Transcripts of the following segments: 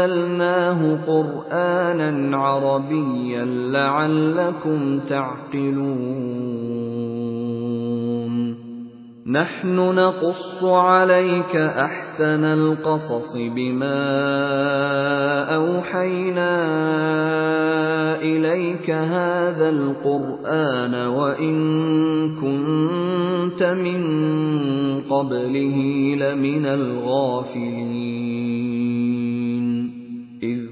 أَنزَلْنَاهُ قُرْآنًا عَرَبِيًّا لَّعَلَّكُمْ تَعْقِلُونَ. نَحْنُ نَقُصُّ عَلَيْكَ أَحْسَنَ الْقَصَصِ بِمَا أَوْحَيْنَا إِلَيْكَ هَٰذَا الْقُرْآنَ وَإِن كُنتَ مِن قَبْلِهِ لَمِنَ الْغَافِلِينَ.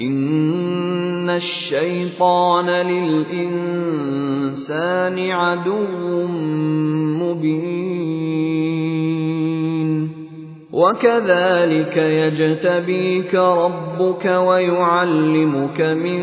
إِنَّ الشَّيْطَانَ لِلْإِنسَانِ عَدُوٌّ مُّبِينٌ. وَكَذَٰلِكَ يَجْتَبِيكَ رَبُّكَ وَيُعَلِّمُكَ مِن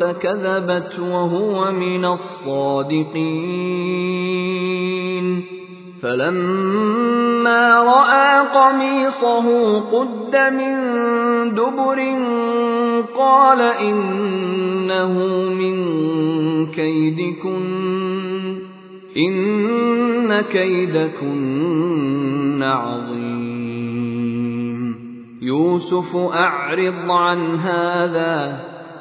فكذبت وهو من الصادقين. فَلَمَّا رَأَىٰ قَمِيصَهُ قُدَّ مِن دُبُرٍ قَالَ إِنَّهُ مِن كَيْدِكُنَّ ۖ إِنَّ كَيْدَكُنَّ عَظِيمٌ. يُوسُفُ أَعْرِضْ عَنْ هَٰذَا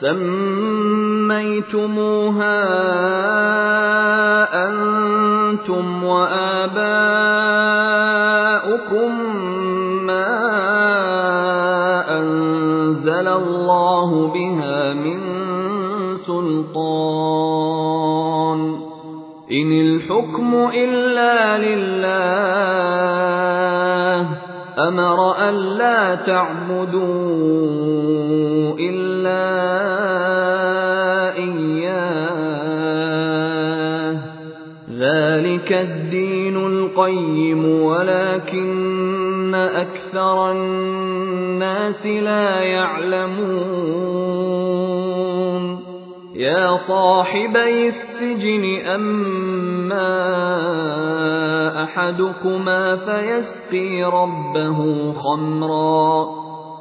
سميتموها أنتم وآباؤكم ما أنزل الله بها من سلطان. إن الحكم إلا لله أمر ألا تعبدوا إلا إياه ذلك الدين القيم ولكن أكثر الناس لا يعلمون يا صاحبي السجن أما أحدكما فيسقي ربه خمرا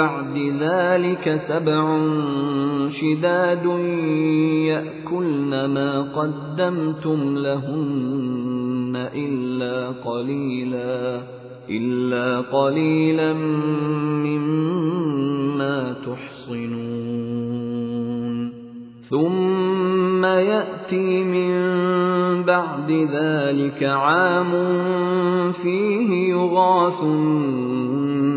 بعد ذلك سبع شداد يأكلن ما قدمتم لهن إلا قليلا إلا قليلا مما تحصنون. ثم يأتي من بعد ذلك عام فيه يغاث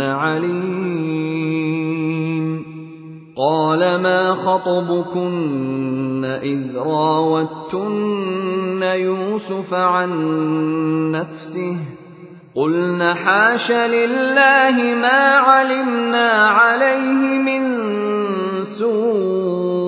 عَلِيمٌ قَالَ مَا خَطْبُكُنَّ إِذْ رَاوَدتُّنَّ يُوسُفَ عَن نَّفْسِهِ ۚ؟ قُلْنَ حَاشَ لِلَّهِ مَا عَلِمْنَا عَلَيْهِ مِن سُوءٍ ۚ.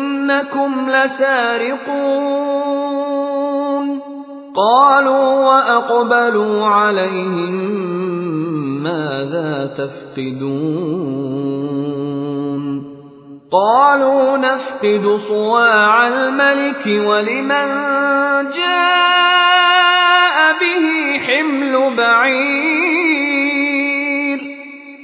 إنكم لسارقون. قالوا وأقبلوا عليهم ماذا تفقدون. قالوا نفقد صواع الملك ولمن جاء به حمل بعير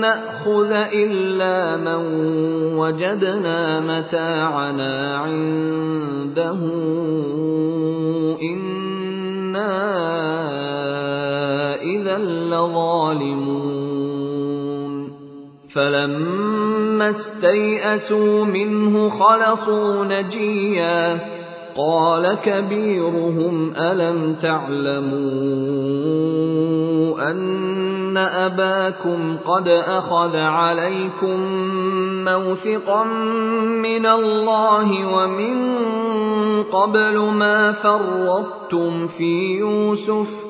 نأخذ إلا من وجدنا متاعنا عنده. إنا إذا لظالمون. فلما استيئسوا منه خلصوا نجيا. قال كبيرهم ألم تعلموا أن أباكم قد أخذ عليكم موثقا من الله ومن قبل ما فرطتم في يوسف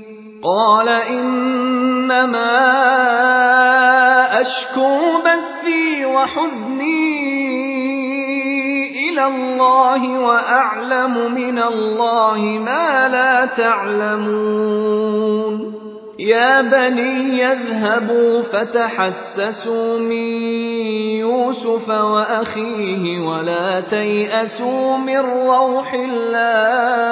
قال إنما أشكو بثي وحزني إلى الله وأعلم من الله ما لا تعلمون. يا بني يذهبوا فتحسسوا من يوسف وأخيه ولا تيأسوا من روح الله.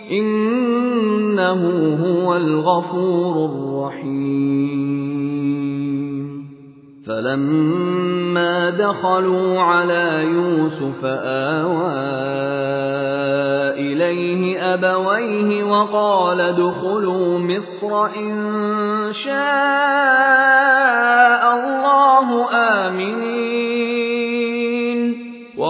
إِنَّهُ هُوَ الْغَفُورُ الرَّحِيمُ. فَلَمَّا دَخَلُوا عَلَىٰ يُوسُفَ آوَىٰ إِلَيْهِ أَبَوَيْهِ وَقَالَ ادْخُلُوا مِصْرَ إِن شَاءَ اللَّهُ آمِنِينَ.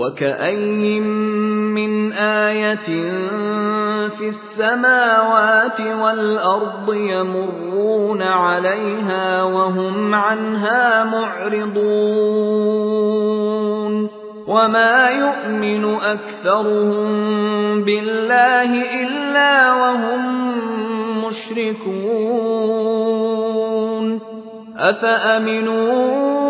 وَكَأَيِّن مِّنْ آيَةٍ فِي السَّمَاوَاتِ وَالْأَرْضِ يَمُرُّونَ عَلَيْهَا وَهُمْ عَنْهَا مُعْرِضُونَ وما يؤمن أكثرهم بالله إلا وهم مشركون أفأمنوا أن